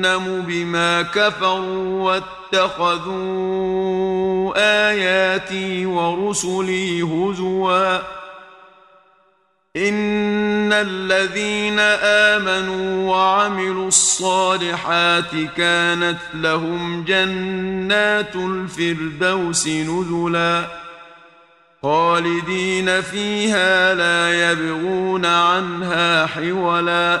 جهنم بما كفروا واتخذوا آياتي ورسلي هزوا ان الذين آمنوا وعملوا الصالحات كانت لهم جنات الفردوس نزلا خالدين فيها لا يبغون عنها حولا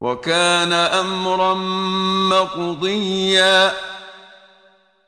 وَكَانَ أَمْرًا مَّقْضِيًّا